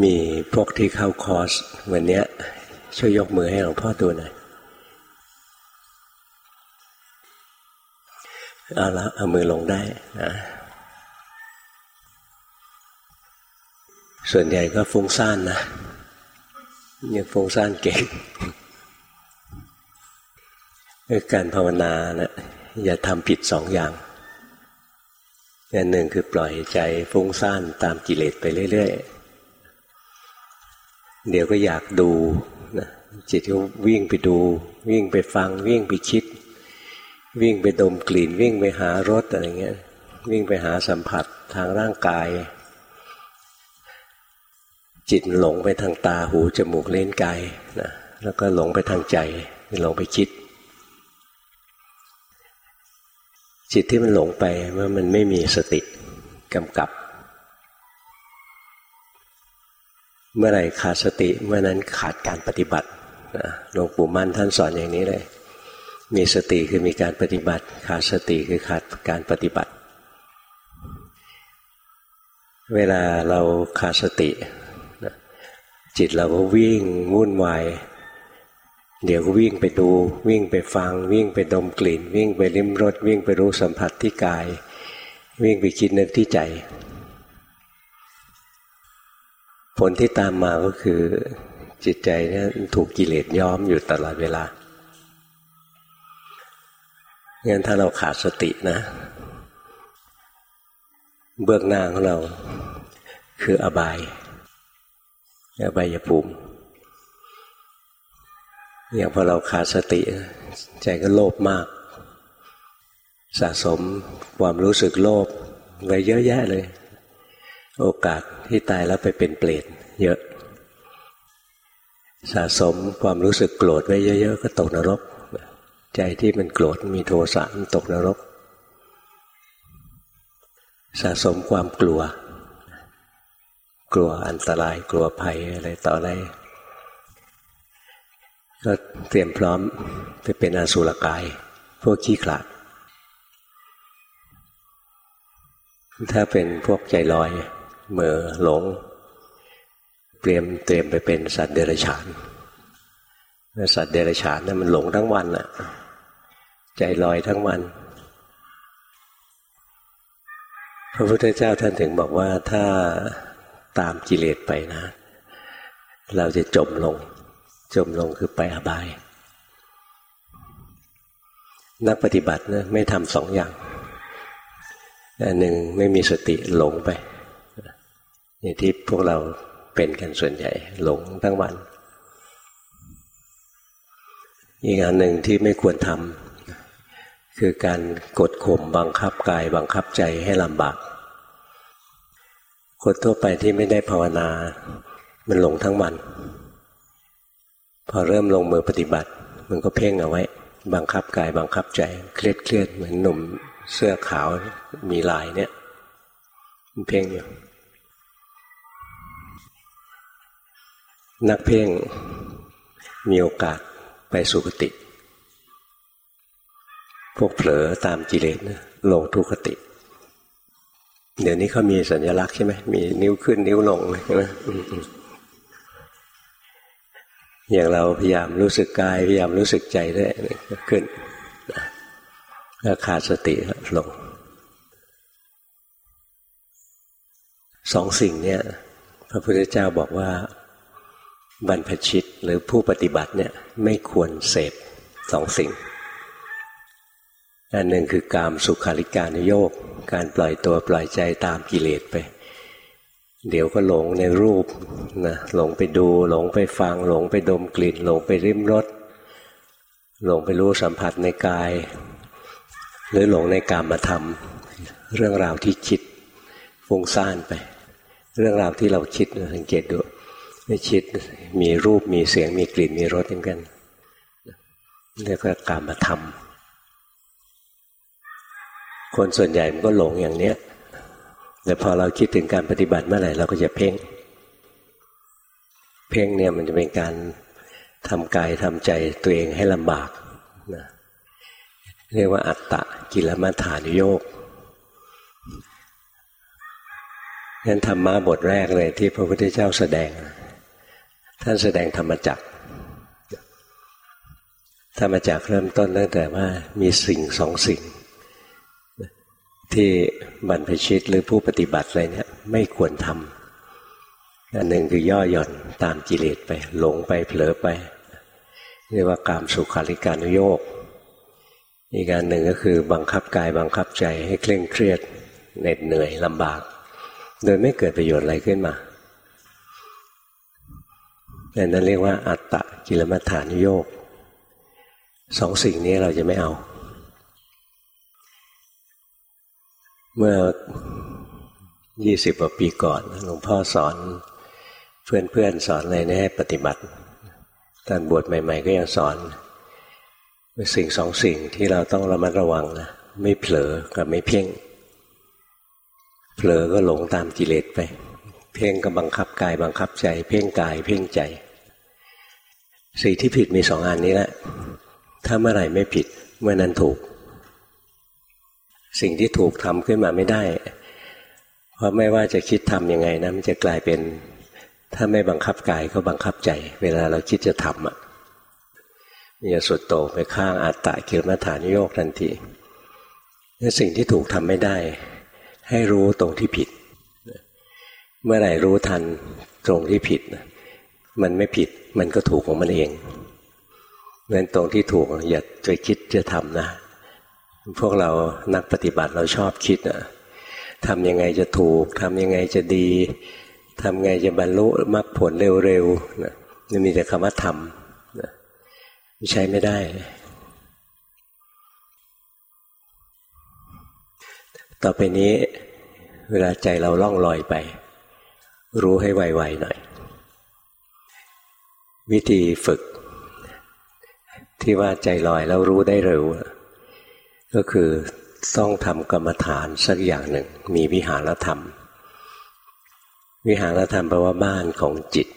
มีพวกที่เข้าคอร์สวันนี้ช่วยยกมือให้หลวงพ่อดูหน่อยเอาละเอามือลงได้นะส่วนใหญ่ก็ฟุ้งซ่านนะยังฟุ้งซ่านเก่งการภาวนานะอย่าทำผิดสองอย่างอย่างหนึ่งคือปล่อยใจฟุ้งซ่านตามกิเลสไปเรื่อยๆ เดี๋ยวก็อยากดูนะจิตก็วิ่งไปดู วิ่งไปฟัง วิ่งไปคิด วิ่งไปดมกลิ่น วิ่งไปหารสอะไรเงี้ย วิ่งไปหาสัมผัสทางร่างกาย จิตหลงไปทางตาหูจมูกเล่นกายนะแล้วก็หลงไปทางใจหลงไปคิด จิตที่มันหลงไปว่ามันไม่มีสติกำกับ เมื่อไหร่ขาดสติเมื่อนั้นขาดการปฏิบัติหลวงปู่มั่นท่านสอนอย่างนี้เลย มีสติคือมีการปฏิบัติ ขาดสติคือขาดการปฏิบัติ เวลาเราขาดสติ จิตเราก็วิ่งวุ่นวายเดี๋ยวก็วิ่งไปดูวิ่งไปฟัง วิ่งไปดมกลิ่น วิ่งไปลิ้มรสวิ่งไปรู้สัมผัสที่กาย วิ่งไปคิดนึกที่ใจ ลที่ตามมาก็คือ จิตใจเนี่ยถูกกิเลสย้อมอยู่ตลอดเวลางั้นถ้าเราขาดสตินะ เบื้องหน้าของเราคืออบาย อบายภูมิอย่างพอเราขาดสติ ใจก็โลภมาก สะสมความรู้สึกโลภไว้เยอะแยะเลย โอกาสที่ตายแล้วไปเป็นเปรตเยอะ สะสมความรู้สึกโกรธไว้เยอะ ๆ ก็ตกนรก ใจที่มันโกรธมีโทสะมันตกนรก สะสมความกลัว กลัวอันตรายกลัวภัยอะไรต่ออะไรก็เตรียมพร้อมไปเป็นอสุรกาย พวกขี้ขลาดถ้าเป็นพวกใจลอย เมื่อหลง เตรียมเตรียมไปเป็นสัตว์เดรัจฉานสัตว์เดรัจฉานนั่นมันหลงทั้งวันน่ะใจลอยทั้งวัน พระพุทธเจ้าท่านถึงบอกว่าถ้าตามกิเลสไปนะ เราจะจมลง จมลงคือไปอบาย นักปฏิบัตินะไม่ทำสองอย่างอันหนึ่งไม่มีสติหลงไป อย่างที่พวกเราเป็นกันส่วนใหญ่ หลงทั้งวัน อีกอันหนึ่งที่ไม่ควรทำคือการกดข่มบังคับกายบังคับใจให้ลำบาก คนทั่วไปที่ไม่ได้ภาวนา มันหลงทั้งวัน พอเริ่มลงมือปฏิบัติ มันก็เพ่งเอาไว้ บังคับกายบังคับใจ เครียดเครียดเหมือนหนุ่มเสื้อขาวมีลายเนี่ย มันเพ่งอยู่ นักเพ่งมีโอกาสไปสุคติ พวกเผลอตามกิเลสลงทุกขติ เดี๋ยวนี้เขามีสัญลักษณ์ใช่ไหมมีนิ้วขึ้นนิ้วลงใช่ไหมอย่างเราพยายามรู้สึกกายพยายามรู้สึกใจด้วยขึ้นแล้วขาดสติลงสองสิ่งเนี่ย พระพุทธเจ้าบอกว่า บรรพชิตหรือผู้ปฏิบัติเนี่ยไม่ควรเสพสองสิ่ง อันหนึ่งคือกามสุขาริการโยกการปล่อยตัวปล่อยใจตามกิเลสไป เดี๋ยวก็หลงในรูปนะหลงไปดูหลงไปฟัง หลงไปดมกลิ่น หลงไปริมรสหลงไปรู้สัมผัสในกาย หรือหลงในกามมาทำเรื่องราวที่คิดฟุ้งซ่านไป เรื่องราวที่เราคิดสังเกตดู ไม่คิดมีรูปมีเสียงมีกลิ่นมีรสเหมือนกันเรียกว่ากามมาทำคนส่วนใหญ่มันก็หลงอย่างเนี้ยแต่พอเราคิดถึงการปฏิบัติเมื่อไหร่เราก็จะเพ่ง เพ่งเนี่ยมันจะเป็นการทำกายทำใจตัวเองให้ลำบากนะเรียกว่าอัตตะกิลมัฐานโยกงั้นธรรมะบทแรกเลยที่พระพุทธเจ้าแสดง ท่านแสดงธรรมจักธรรมจักเริ่มต้นตั้งแต่ว่ามีสิ่งสองสิ่ง ที่บรรพชิตหรือผู้ปฏิบัติอะไรเนี่ยไม่ควรทำอันหนึ่งคือย่อหย่อนตามกิเลสไป หลงไปเผลอไป เรียกว่ากามสุขาริการุโยกอีกการหนึ่งก็คือบังคับกายบังคับใจให้เคร่งเครียดเหน็ดเหนื่อยลำบาก โดยไม่เกิดประโยชน์อะไรขึ้นมา นั้นเรียกว่าอัตตะกิลมัฏฐานโยกสองสิ่งนี้เราจะไม่เอา เมื่อยี่สิบกว่าปีก่อนหลวงพ่อสอนเพื่อนๆสอนอะไรให้ปฏิบัติตอนบวชใหม่ ๆ ก็ยังสอนสิ่งสองสิ่งที่เราต้องระมัดระวังนะไม่เผลอกับไม่เพ่งเผลอก็หลงตามกิเลสไป พ่งก็บังคับกายบังคับใจ เพ่งกายเพ่งใจ สิ่งที่ผิดมีสองอันนี้แหละ ถ้าเมื่อไหร่ไม่ผิดเมื่อนั้นถูก สิ่งที่ถูกทำขึ้นมาไม่ได้ เพราะไม่ว่าจะคิดทำยังไงนะมันจะกลายเป็น ถ้าไม่บังคับกายก็บังคับใจ เวลาเราคิดจะทำอะมันจะสุดโต่งไปข้างอัตตะกิลมัฐานโยกทันทีนี่สิ่งที่ถูกทำไม่ได้ ให้รู้ตรงที่ผิด เมื่อไหร่รู้ทันตรงที่ผิด มันไม่ผิดมันก็ถูกของมันเองนั้นตรงที่ถูกอย่าไปคิดจะทำนะ พวกเรานักปฏิบัติเราชอบคิดนะทำยังไงจะถูกทำยังไงจะดีทำไงจะบรรลุมรรคผลเร็วๆนะมีแต่คำว่าทำนะใช้ไม่ได้ ต่อไปนี้เวลาใจเราล่องลอยไป รู้ให้ไวๆหน่อย วิธีฝึก ที่ว่าใจลอยแล้วรู้ได้เร็ว ก็คือต้องทำกรรมฐานสักอย่างหนึ่ง มีวิหารธรรม วิหารธรรมแปลว่าบ้านของจิต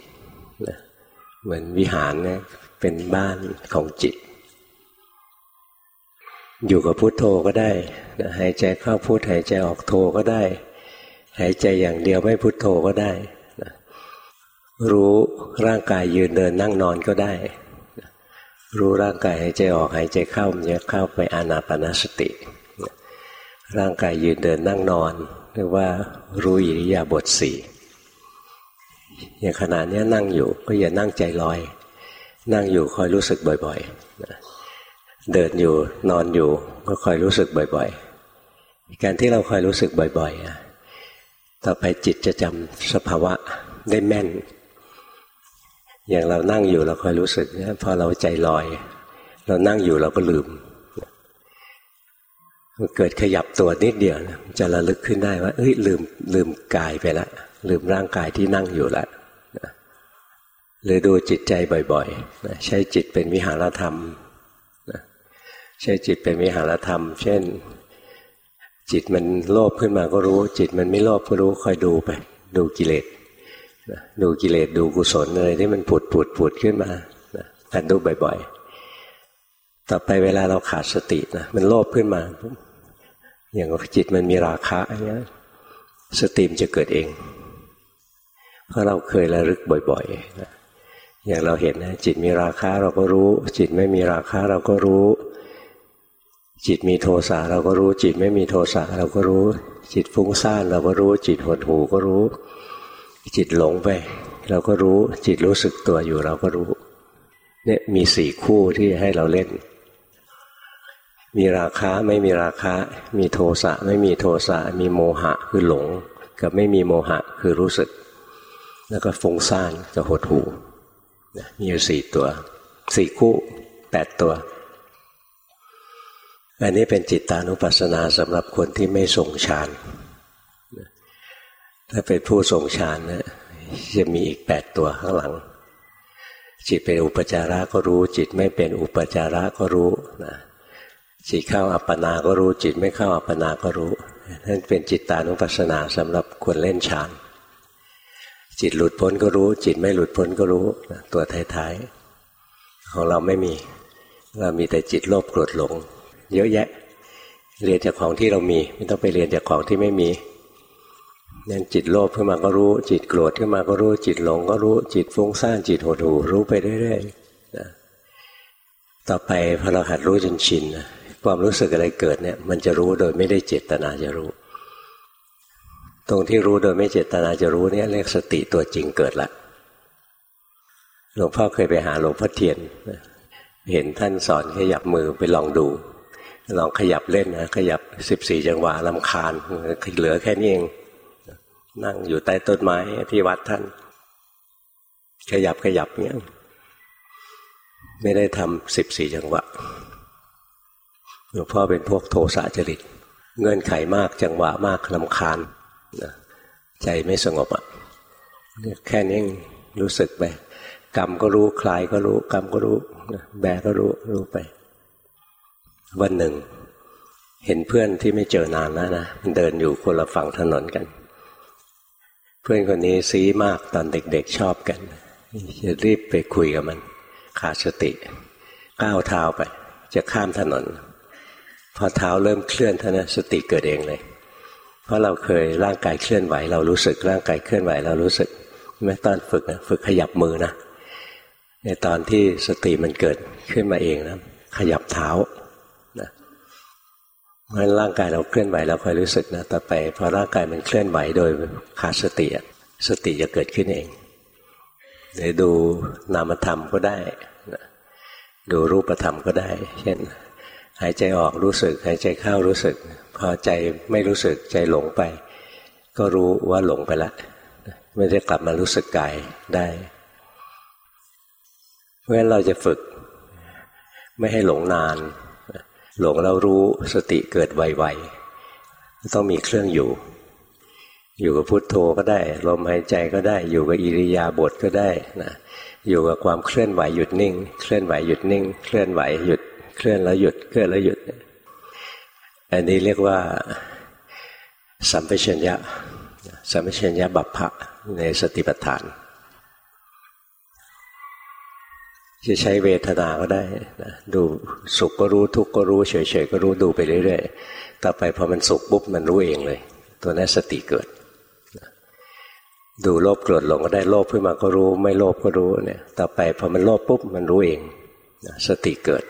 เหมือนวิหารเนี่ยเป็นบ้านของจิต อยู่กับพุโทโธก็ได้หายใจเข้าพุทหายใจออกโธก็ได้ หายใจอย่างเดียวไม่พุโทโธก็ได้รู้ร่างกายยืนเดินนั่งนอนก็ได้รู้ร่างกายหายใจออกหายใจเข้ามันจะเข้าไปอานาปนาสติร่างกายยืนเดินนั่งนอนเรียกว่ารู้อิริยาบถสี่อย่างขณะนี้นั่งอยู่ก็อย่านั่งใจลอย นั่งอยู่คอยรู้สึกบ่อยๆเดินอยู่นอนอยู่ก็คอยรู้สึกบ่อย ๆ การที่เราคอยรู้สึกบ่อยๆ ต่อไปจิตจะจำสภาวะได้แม่น อย่างเรานั่งอยู่เราคอยรู้สึกพอเราใจลอย เรานั่งอยู่เราก็ลืมมันเกิดขยับตัวนิดเดียวจะระลึกขึ้นได้ว่าเอ้ยลืมลืมกายไปล้วลืมร่างกายที่นั่งอยู่ล้วหรือดูจิตใจบ่อยๆ ใช้จิตเป็นวิหารธรรมใช้จิตเป็นวิหารธรรม เช่น จิตมันโลภขึ้นมาก็รู้ จิตมันไม่โลภก็รู้คอยดูไป ดูกิเลสดูกิเลสดูกุศลอะไรที่มันผุดผุดผุดขึ้นมาหัดดูบ่อย ๆ ต่อไปเวลาเราขาดสตินะมันโลภขึ้นมา อย่างจิตมันมีราคะอย่างเงี้ยสติมจะเกิดเอง เพราะเราเคยระลึกบ่อยๆนะอย่างเราเห็นนะจิตมีราคะเราก็รู้ จิตไม่มีราคะเราก็รู้ จิตมีโทสะเราก็รู้ จิตไม่มีโทสะเราก็รู้ จิตฟุ้งซ่านเราก็รู้ จิตหดหูก็รู้ จิตหลงไป เราก็รู้ จิตรู้สึกตัวอยู่เราก็รู้ เนี่ยมีสี่คู่ที่ให้เราเล่น มีราคะไม่มีราคะ มีโทสะไม่มีโทสะมีโมหะคือหลง กับไม่มีโมหะคือรู้สึก แล้วก็ฟุ้งซ่านกับหดหูมีอยู่สี่ตัวสี่คู่แปดตัว อันนี้เป็นจิตตานุปัสสนาสำหรับคนที่ไม่ส่งฌานถ้าเป็นผู้ทรงฌานนะจะมีอีกแปดตัวข้างหลัง จิตเป็นอุปจาระก็รู้ จิตไม่เป็นอุปจาระก็รู้นะจิตเข้าอัปปนาก็รู้ จิตไม่เข้าอัปปนาก็รู้นั่นเป็นจิตตานุปัสสนาสำหรับคนเล่นฌานจิตหลุดพ้นก็รู้ จิตไม่หลุดพ้นก็รู้ตัวท้ายๆของเราไม่มี เรามีแต่จิตโลภโกรธหลง เยอะแยะ เรียนจากของที่เรามี ไม่ต้องไปเรียนจากของที่ไม่มีนั่นจิตโลภขึ้นมาก็รู้ จิตโกรธขึ้นมาก็รู้ จิตหลงก็รู้ จิตฟุ้งซ่านจิตหดหู่รู้ไปเรื่อยๆนะต่อไปพอเราหัดรู้จนชินความรู้สึกอะไรเกิดเนี่ย มันจะรู้โดยไม่ได้เจตนาจะรู้ ตรงที่รู้โดยไม่เจตนาจะรู้เนี่ยเรียกสติตัวจริงเกิดละหลวงพ่อเคยไปหาหลวงพ่อเทียนเห็นท่านสอนขยับมือไปลองดู ลองขยับเล่นนะขยับสิบสี่จังหวะลำคาญเหลือแค่นี้เอง นั่งอยู่ใต้ต้นไม้ที่วัดท่าน ขยับขยับเนี้ยไม่ได้ทำสิบสี่จังหวะหลวงพ่อเป็นพวกโทสะจริต เงื่อนไขมากจังหวะมากลำคาญใจไม่สงบอะแค่นี้รู้สึกไปกรรมก็รู้คลายก็รู้ กรรมก็รู้ แบก็รู้รู้ไป วันหนึ่ง เห็นเพื่อนที่ไม่เจอนานแล้วนะมันเดินอยู่คนละฝั่งถนนกัน เพื่อนคนนี้ซีมากตอนเด็กๆชอบกันจะรีบไปคุยกับมัน ขาดสติ ก้าวเท้าไป จะข้ามถนน พอเท้าเริ่มเคลื่อนท่านะสติเกิดเองเลย เพราะเราเคยร่างกายเคลื่อนไหว เรารู้สึกร่างกายเคลื่อนไหวเรารู้สึกแม้ตอนฝึกนะฝึกขยับมือนะในตอนที่สติมันเกิดขึ้นมาเองนะขยับเท้า เพราะร่างกายเราเคลื่อนไหวเราคอยรู้สึกนะต่อไปพอร่างกายมันเคลื่อนไหวโดยขาดสติสติจะเกิดขึ้นเองหรือดูนามธรรมก็ได้ ดูรูปธรรมก็ได้ เช่น หายใจออกรู้สึก หายใจเข้ารู้สึก พอใจไม่รู้สึกใจหลงไป ก็รู้ว่าหลงไปละไม่ได้กลับมารู้สึกกายได้ เพราะฉะนั้นเราจะฝึก ไม่ให้หลงนาน หลงแล้วรู้สติเกิดไวๆต้องมีเครื่องอยู่ อยู่กับพุทโธก็ได้ ลมหายใจก็ได้ อยู่กับอิริยาบถก็ได้นะอยู่กับความเคลื่อนไหวหยุดนิ่ง เคลื่อนไหวหยุดนิ่ง เคลื่อนไหวหยุด เคลื่อนแล้วหยุด เคลื่อนแล้วหยุด อันนี้เรียกว่าสัมปชัญญะสัมปชัญญะบัพพะในสติปัฏฐาน จะใช้เวทนาก็ได้นะดูสุขก็รู้ทุกข์ก็รู้เฉยๆก็รู้ดูไปเรื่อยๆต่อไปพอมันสุขปุ๊บมันรู้เองเลย ตัวนั้นสติเกิด ดูโลภโกรธหลงก็ได้โลภขึ้นมาก็รู้ ไม่โลภก็รู้เนี่ย ต่อไปพอมันโลภปุ๊บมันรู้เองสติเกิด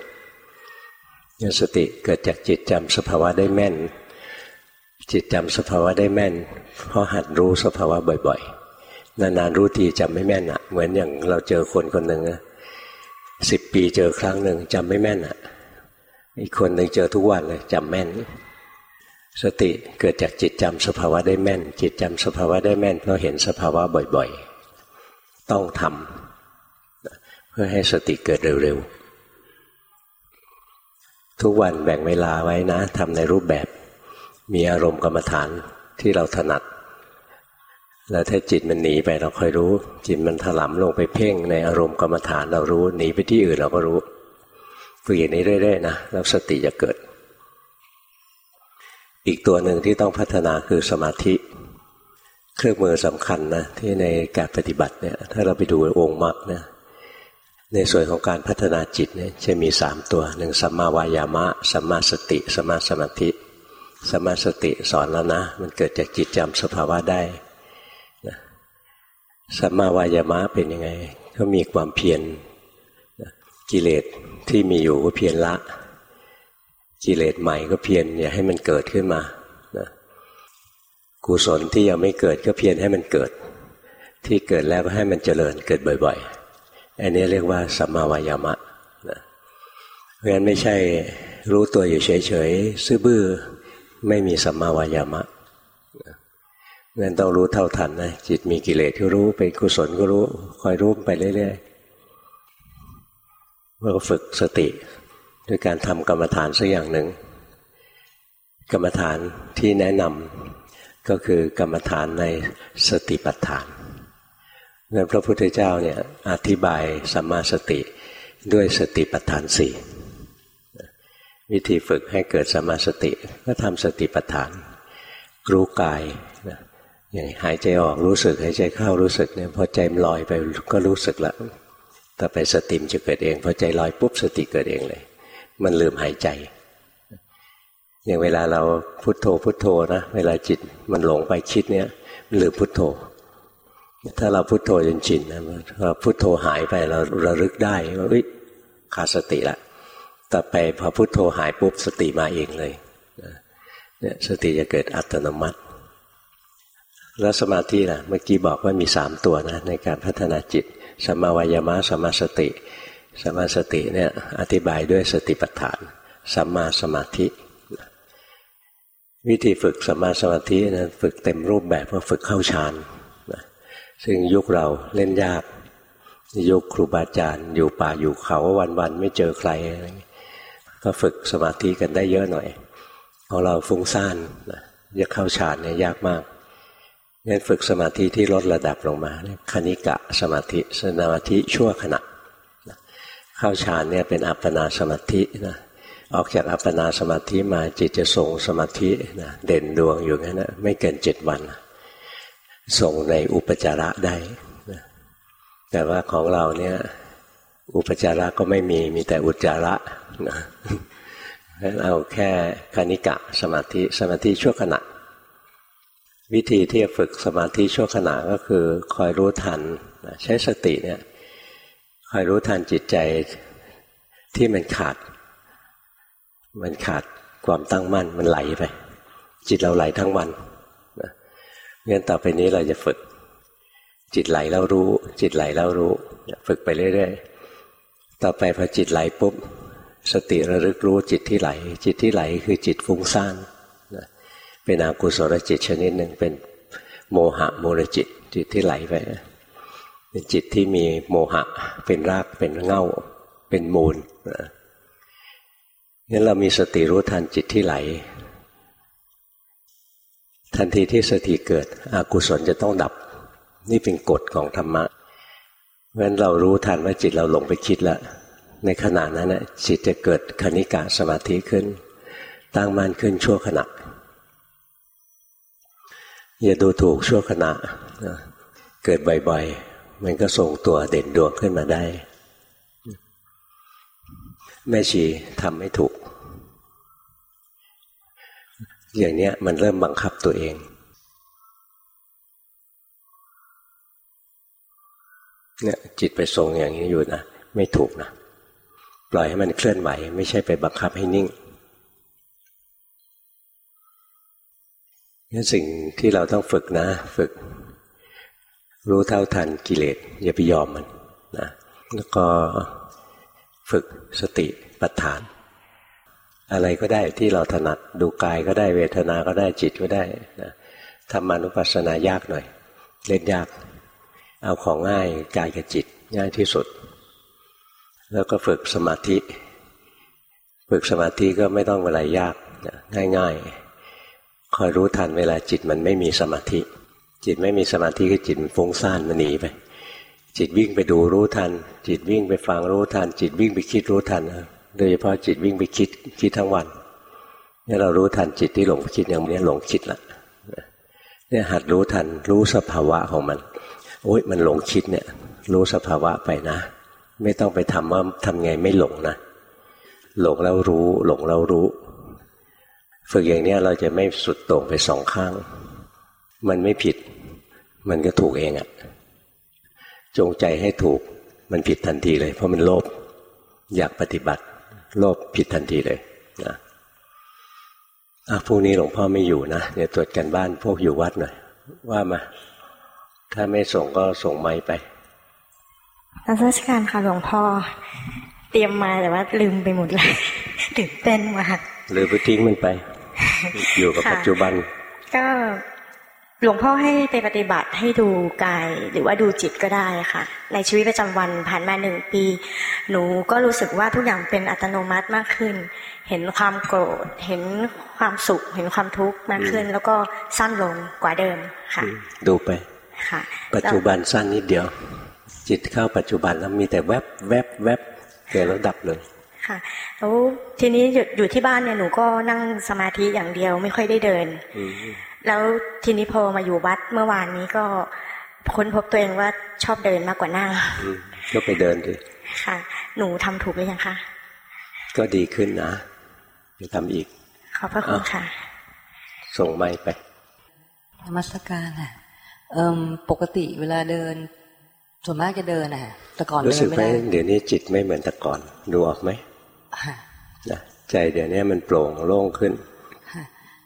เนี่ยสติเกิดจากจิตจำสภาวะได้แม่น จิตจำสภาวะได้แม่น เพราะหัดรู้สภาวะบ่อย ๆ นานๆรู้ทีจำไม่แม่นอะเหมือนอย่างเราเจอคนคนหนึ่งนะ สิบปีเจอครั้งหนึ่งจำไม่แม่นอะ อีกคนหนึ่งเจอทุกวันเลยจำแม่น สติเกิดจากจิตจำสภาวะได้แม่น จิตจำสภาวะได้แม่นเพราะเห็นสภาวะบ่อยๆ ต้องทำเพื่อให้สติเกิดเร็วๆ ทุกวันแบ่งเวลาไว้นะทำในรูปแบบ มีอารมณ์กรรมฐานที่เราถนัด แล้วถ้าจิตมันหนีไปเราค่อยรู้ จิตมันถลำลงไปเพ่งในอารมณ์กรรมฐานเรารู้หนีไปที่อื่นเราก็รู้ฝึกอย่างนี้เรื่อยๆนะแล้วสติจะเกิด อีกตัวหนึ่งที่ต้องพัฒนาคือสมาธิ เครื่องมือสำคัญนะที่ในการปฏิบัติเนี่ยถ้าเราไปดูองค์มรรคเนี่ยในส่วนของการพัฒนาจิตเนี่ยจะมีสามตัวหนึ่งสัมมาวายามะสัมมาสติสัมมาสมาธิสัมมาสติสอนแล้วนะ มันเกิดจากจิตจำสภาวะได้ สัมมาวายามะเป็นยังไง ก็มีความเพียรกิเลสที่มีอยู่ก็เพียรละ กิเลสใหม่ก็เพียรอย่าให้มันเกิดขึ้นมากุศลที่ยังไม่เกิดก็เพียรให้มันเกิด ที่เกิดแล้วก็ให้มันเจริญเกิดบ่อย ๆ อันนี้เรียกว่าสัมมาวายามะเพราะฉะนั้นไม่ใช่รู้ตัวอยู่เฉยๆซื่อบื้อไม่มีสัมมาวายามะ งั้นต้องรู้เท่าทันนะจิตมีกิเลสก็รู้เป็นกุศลก็รู้คอยรู้ไปเรื่อยๆเมื่อฝึกสติด้วยการทำกรรมฐานสักอย่างหนึ่ง กรรมฐานที่แนะนำก็คือกรรมฐานในสติปัฏฐานงั้นพระพุทธเจ้าเนี่ยอธิบายสัมมาสติด้วยสติปัฏฐานสี่วิธีฝึกให้เกิดสัมมาสติก็ทำสติปัฏฐานรู้กาย อย่างหายใจออกรู้สึกหายใจเข้ารู้สึกเนี่ยพอใจมันลอยไปก็รู้สึกละต่อไปสติมจะเกิดเองพอใจลอยปุ๊บสติเกิดเองเลย มันลืมหายใจ อย่างเวลาเราพุโทโธพุโทโธนะเวลาจิตมันหลงไปคิดเนี่ยหรือพุทโธ ถ้าเราพุทโธจนชินนะพอพุทโธหายไปเราระลึกได้ว่าขาดสติละต่อไปพอพุทโธหายปุ๊บสติมาเองเลยเนี่ยสติจะเกิดอัตโนมัติ แล้วสมาธิล่ะ เมื่อกี้บอกว่ามีสามตัวนะในการพัฒนาจิตสมาวายามะสมาสติสมาสติเนี่ยอธิบายด้วยสติปัฏฐานสัมมาสมาธิ วิธีฝึกสมาสมาธินะฝึกเต็มรูปแบบก็ฝึกเข้าฌานนะซึ่งยุคเราเล่นยาก ยุคครูบาอาจารย์อยู่ป่าอยู่เขาวันๆไม่เจอใคร ก็ฝึกสมาธิกันได้เยอะหน่อยพอเราฟุ้งซ่านนะจะเข้าฌานเนี่ยยากมาก งั้นฝึกสมาธิที่ลดระดับลงมาคณิกะสมาธิสมาธิชั่วขณะเข้าฌานเนี่ยเป็นอัปปนาสมาธินะออกจากอัปปนาสมาธิมาจิตจะทรงสมาธินะเด่นดวงอยู่งั้นนะไม่เกินเจ็ดวันส่งในอุปจาระได้นะแต่ว่าของเราเนี่ยอุปจาระก็ไม่มีมีแต่อุจจาระนะเอาแค่คณิกะสมาธิสมาธิชั่วขณะ วิธีที่จะฝึกสมาธิชั่วขณะก็คือ คอยรู้ทันใช้สติเนี่ยคอยรู้ทันจิตใจที่มันขาด มันขาดความตั้งมั่นมันไหลไป จิตเราไหลทั้งวันนะงั้นต่อไปนี้เราจะฝึก จิตไหลแล้วรู้ จิตไหลแล้วรู้ ฝึกไปเรื่อยๆต่อไปพอจิตไหลปุ๊บสติระลึกรู้จิตที่ไหล จิตที่ไหลคือจิตฟุ้งซ่าน เป็นอกุศลจิตชนิดหนึ่งเป็นโมหะโมรจิตจิตที่ไหลไปเป็นจิตที่มีโมหะเป็นรากเป็นเง่าเป็นมูลงั้นเรามีสติรู้ทันจิตที่ไหล ทันทีที่สติเกิดอกุศลจะต้องดับ นี่เป็นกฎของธรรมะเพราะฉะนั้นเรารู้ทันว่าจิตเราหลงไปคิดแล้วในขณะนั้นนะจิตจะเกิดคณิกาสมาธิขึ้น ตั้งมั่นขึ้นชั่วขณะ อย่าดูถูกชั่วขณะเกิดบ่อยๆ มันก็ส่งตัวเด่นดวงขึ้นมาได้ แม่ชีทำไม่ถูก อย่างเนี้ยมันเริ่มบังคับตัวเองเนี่ยจิตไปทรงอย่างนี้อยู่นะ ไม่ถูกนะ ปล่อยให้มันเคลื่อนไหว ไม่ใช่ไปบังคับให้นิ่ง นี่สิ่งที่เราต้องฝึกนะ ฝึก รู้เท่าทันกิเลสอย่าไปยอมมันนะแล้วก็ฝึกสติปัฏฐาน อะไรก็ได้ที่เราถนัดดูกายก็ได้เวทนาก็ได้จิตก็ได้นะทำมานุปัสสนายากหน่อย เล่นยาก เอาของง่ายกายกับจิตง่ายที่สุด แล้วก็ฝึกสมาธิ ฝึกสมาธิก็ไม่ต้องเวลายากง่ายๆ คอยรู้ทันเวลาจิตมันไม่มีสมาธิ จิตไม่มีสมาธิก็จิตมันฟุ้งซ่านมันหนีไป จิตวิ่งไปดูรู้ทัน จิตวิ่งไปฟังรู้ทัน จิตวิ่งไปคิดรู้ทันโดยเฉพาะจิตวิ่งไปคิดคิดทั้งวันนี่เรารู้ทันจิตที่หลงคิดอย่างนี้หลงคิดละเนี่ยหัดรู้ทันรู้สภาวะของมันโอ้ยมันหลงคิดเนี่ย รู้สภาวะไปนะ ไม่ต้องไปทำว่าทำไงไม่หลงนะหลงแล้วรู้ หลงแล้วรู้ ฝึกอย่างนี้เราจะไม่สุดโต่งไปสองข้าง มันไม่ผิด มันก็ถูกเองอะจงใจให้ถูก มันผิดทันทีเลย เพราะมันโลภอยากปฏิบัติ โลภผิดทันทีเลยนะอะพรุ่งนี้หลวงพ่อไม่อยู่นะเดี๋ยวตรวจกันบ้านพวกอยู่วัดหน่อยว่ามา ถ้าไม่ส่งก็ส่งไม้ไปนักราชการค่ะหลวงพ่อ เตรียมมาแต่ว่าลืมไปหมดเลยตื่นเต้นมากหรือไปทิ้งมันไป อยู่กับปัจจุบัน ก็หลวงพ่อให้ไปปฏิบัติให้ดูกายหรือว่าดูจิตก็ได้ค่ะ ในชีวิตประจำวันผ่านมาหนึ่งปี หนูก็รู้สึกว่าทุกอย่างเป็นอัตโนมัติมากขึ้น เห็นความโกรธ เห็นความสุข เห็นความทุกข์มากขึ้น แล้วก็สั้นลงกว่าเดิมค่ะ ดูไปค่ะ ปัจจุบันสั้นนิดเดียว จิตเข้าปัจจุบันแล้วมีแต่แวบแวบแวบเกิดแล้วดับเลย ค่ะแล้วทีนี้อยู่ที่บ้านเนี่ยหนูก็นั่งสมาธิอย่างเดียวไม่ค่อยได้เดินแล้วทีนี้พอมาอยู่วัดเมื่อวานนี้ก็ค้นพบตัวเองว่าชอบเดินมากกว่านั่งก็ไปเดินดิค่ะ หนูทำถูกหรือยังคะก็ดีขึ้นนะจะทำอีก ขอบพระคุณค่ะ ส่งไม้ไปธรรมสการค่ะเอ่ปกติเวลาเดินส่วนมากจะเดินนะแต่ก่อนรู้สึกไหมเดี๋ยวนี้จิตไม่เหมือนแต่ก่อน ดูออกไหม นะใจเดี๋ยวนี้มันโปร่งโล่งขึ้น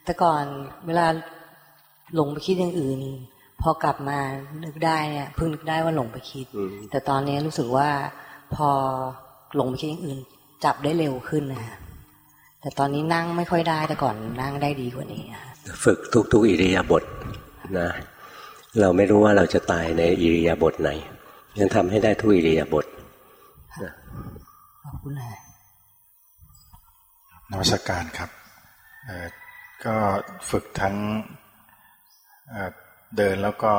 แต่ก่อนเวลาหลงไปคิดอย่างอื่น พอกลับมานึกได้เนี่ยเพิ่งนึกได้ว่าหลงไปคิด แต่ตอนนี้รู้สึกว่าพอหลงไปคิดอย่างอื่น จับได้เร็วขึ้นนะแต่ตอนนี้นั่งไม่ค่อยได้แต่ก่อนนั่งได้ดีกว่านี้ฝึกทุกๆอิริยาบถนะ เราไม่รู้ว่าเราจะตายในอิริยาบถไหนยังทำให้ได้ทุกอิริยาบถขอบคุณนะ นวัตการครับก็ฝึกทั้งเดินแล้วก็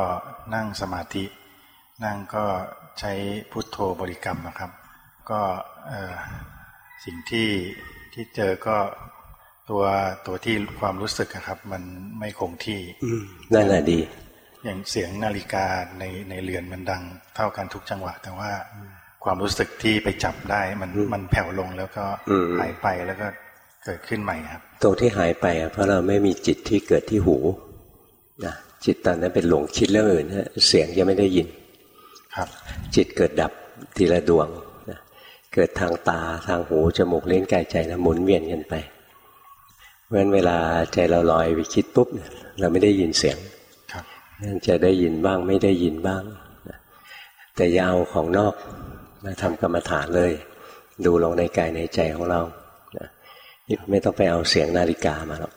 นั่งสมาธิ นั่งก็ใช้พุทโธบริกรรมนะครับ ก็สิ่งที่ที่เจอก็ตัวตัวที่ความรู้สึกครับ มันไม่คงที่นั่นแหละดี อย่างเสียงนาฬิกาในในเรือนมันดังเท่ากันทุกจังหวะ แต่ว่าความรู้สึกที่ไปจับได้มันมันแผ่วลงแล้วก็หายไปแล้วก็ เกิดขึ้นใหม่ครับ ตรงที่หายไปอะเพราะเราไม่มีจิตที่เกิดที่หูนะจิตตอนนั้นเป็นหลงคิดเรื่องอื่นนะเสียงยังไม่ได้ยินครับ จิตเกิดดับทีละดวงนะเกิดทางตาทางหูจมูกเล่นกายใจนะหมุนเวียนกันไปเพราะฉะนั้นเวลาใจเราลอยไปคิดปุ๊บเราไม่ได้ยินเสียงครับนั่นจะได้ยินบ้างไม่ได้ยินบ้างแต่ยาวของนอกมาทำกรรมฐานเลย ดูลงในกายในใจของเรา ไม่ต้องไปเอาเสียงนาฬิกามาหรอก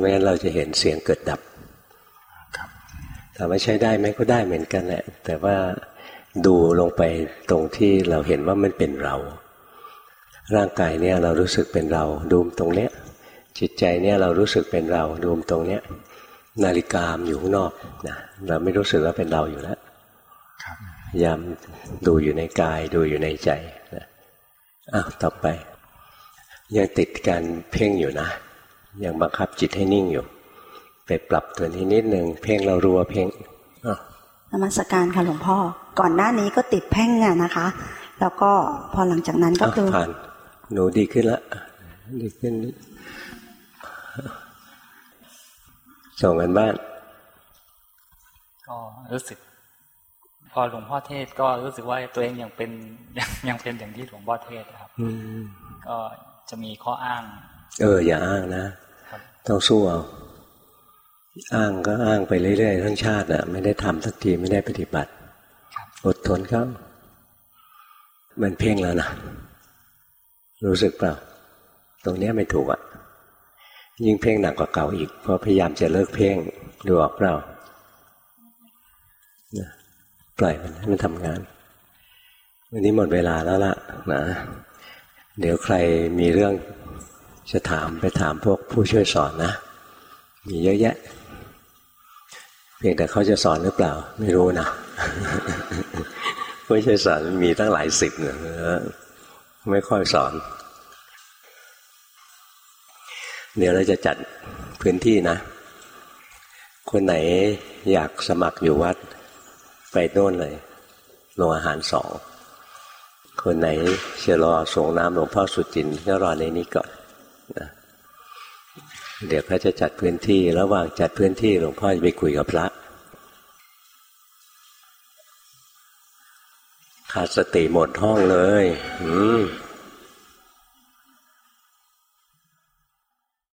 ไม่งั้นเราจะเห็นเสียงเกิดดับถามว่าใช้ได้ไหมก็ได้เหมือนกันแหละ แต่ว่าดูลงไปตรงที่เราเห็นว่ามันเป็นเรา ร่างกายเนี่ยเรารู้สึกเป็นเรา ดูตรงเนี้ย จิตใจเนี่ยเรารู้สึกเป็นเรา ดูตรงเนี้ย นาฬิกามอยู่ข้างนอกนะเราไม่รู้สึกว่าเป็นเราอยู่แล้วยามดูอยู่ในกายดูอยู่ในใจนะอ้าวต่อไป ยังติดการเพ่งอยู่นะ ยังบังคับจิตให้นิ่งอยู่ ไปปรับตัวนี้นิดหนึ่งเพ่งเรารัวเพ่งนมัสการค่ะหลวงพ่อ ก่อนหน้านี้ก็ติดเพ่งอะนะคะ แล้วก็พอหลังจากนั้นก็คือผ่านหนูดีขึ้นละดีขึ้นส่งกันบ้าน ก็รู้สึก พอหลวงพ่อเทศก็รู้สึกว่าตัวเองยังเป็นยังเป็นอย่างที่หลวงพ่อเทศครับก็ จะมีข้ออ้าง เออ อย่าอ้างนะต้องสู้เอาอ้างก็อ้างไปเรื่อยๆทั้งชาติอะ ไม่ได้ทำสักทีไม่ได้ปฏิบัติอดทนครับมันเพ่งแล้วนะรู้สึกเปล่า ตรงนี้ไม่ถูกอะ ยิ่งเพ่งหนักกว่าเก่าอีกเพราะพยายามจะเลิกเพ่งดูออกเปล่าปล่อยมันให้มันทำงาน วันนี้หมดเวลาแล้วล่ะ นะ เดี๋ยวใครมีเรื่องจะถามไปถามพวกผู้ช่วยสอนนะ มีเยอะแยะ เพียงแต่เขาจะสอนหรือเปล่า ไม่รู้นะผู้ช่วยสอนมีตั้งหลายสิบเนี่ยไม่ค่อยสอน เดี๋ยวเราจะจัดพื้นที่นะ คนไหนอยากสมัครอยู่วัดไปโน่นเลยโรงอาหารสอง คนไหนจะรอส่งน้ำหลวงพ่อสุจินก็รอในนี้ก่อนนะเดี๋ยวพระจะจัดพื้นที่ ระหว่างจัดพื้นที่หลวงพ่อจะไปคุยกับพระ ขาดสติหมดห้องเลย อืม